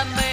Dame